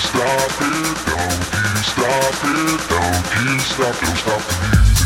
stop it, don't you stop it, don't you stop, don't stop the music.